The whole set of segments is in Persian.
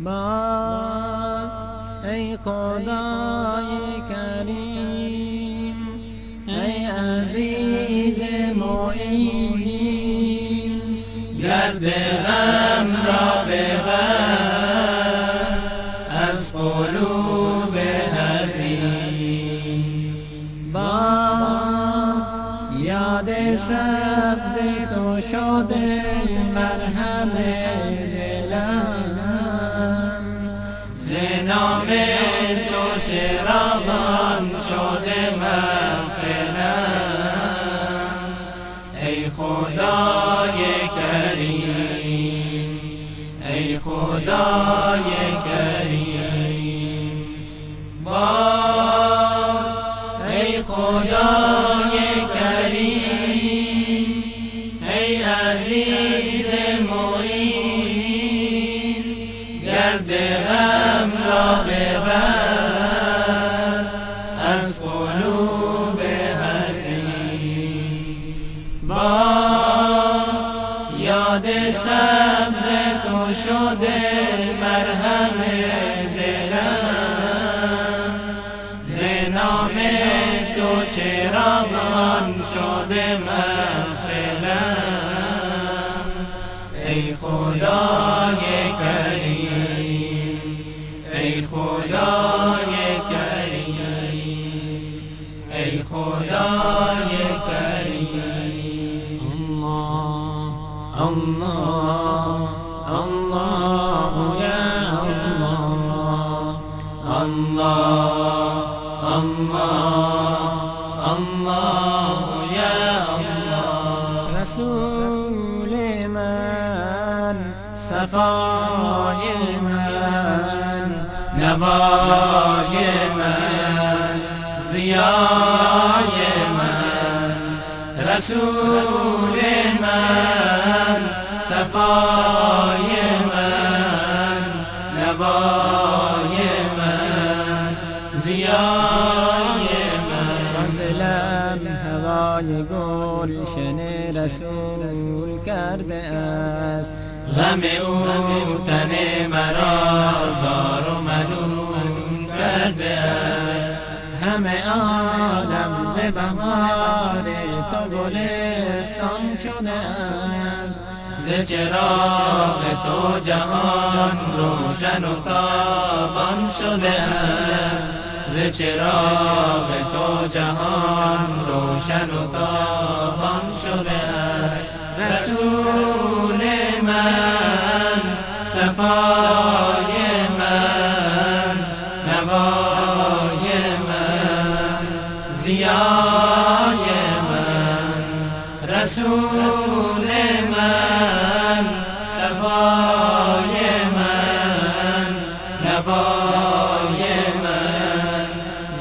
باز ای خدای کریم ای عزیز معین گرد غم را ببر از قلوب هزین باز یاد سبز تو شده مرهم تو چراغان شده مغفرم ای خدای کریم ای خدای کریم. باز ای خدای کریم ای عزیز معین گرد ببر از قلوب حزین با یاد سبز تو شده مرهم دلم. زنام تو چراغان شده مغفلم ای خدای کریم. ای خدای کریم الله الله الله یا الله الله الله الله یا الله رسول من صفای من نوای من زیای من رسول من صفای من نوای من زیای من. فضلم هوای گلشن رسول کرده است. غم او تن مرا زار و ملول کرده است همه عالم ز بهار تو گلستان شده است. ز چراغ تو جهان روشن و تابان شده است. ز چراغ تو جهان روشن و تابان شده است. رسول من صفای رسول من صفای من نوای من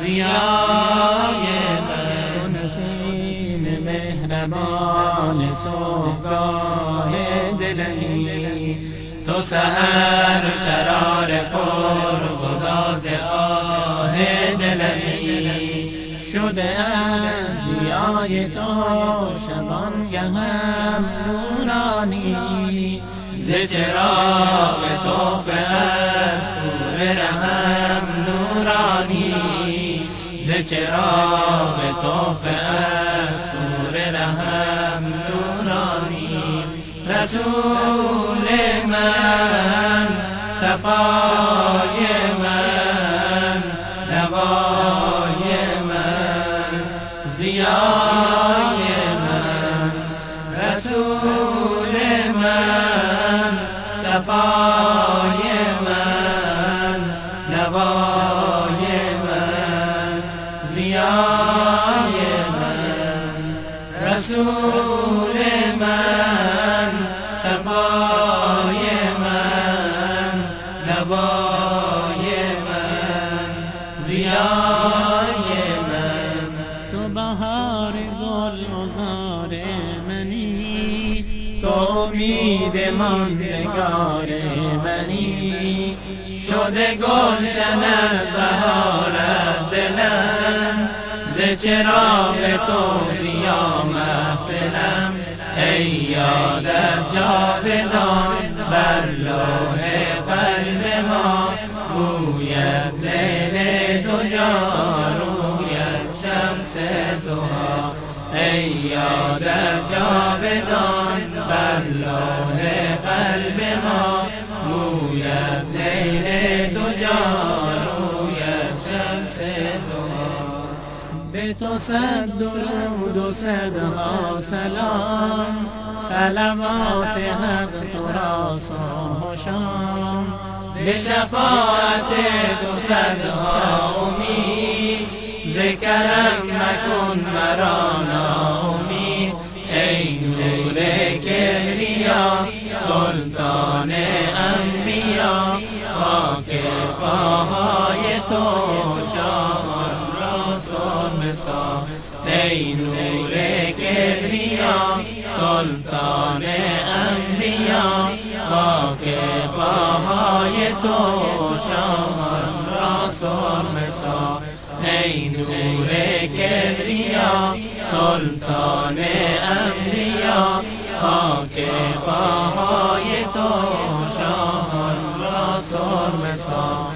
زیای من. نسیم مهربان صبحگاه دلمی تو سهر شرار پر گداز آه دلمی. شده از زیای تو شبانگهم نورانی ز چراغ تو فعد پور رحم نورانی. ز چراغ تو فعد پور رحم نورانی. رسول من صفای صفای من نوای من زیای من رسول من صفای من نوای من زیای امید ماندگار منی. شده گلشن از بهارت دلم. ز چراغ تو زیا محفلم ای یادت جاودان بر لوح قلب ما. بوید لیل دو روید شمس زها. ای یادت جاودان لوح قلب ما بوید لیل دو روید شمس به تو صد درود و صدها سلام سلامات حق تو را صبح شام. به شفاعت تو صدها امید ذکرم مکن مرا سلطان انبیا خاک پاهای تو شاهان را سر ای نور کبریا سلطان انبیا خاک پاهای تو شاهان را سر ای نور کبریا سلطان انبیا خاک پاهای تو شاهان را سر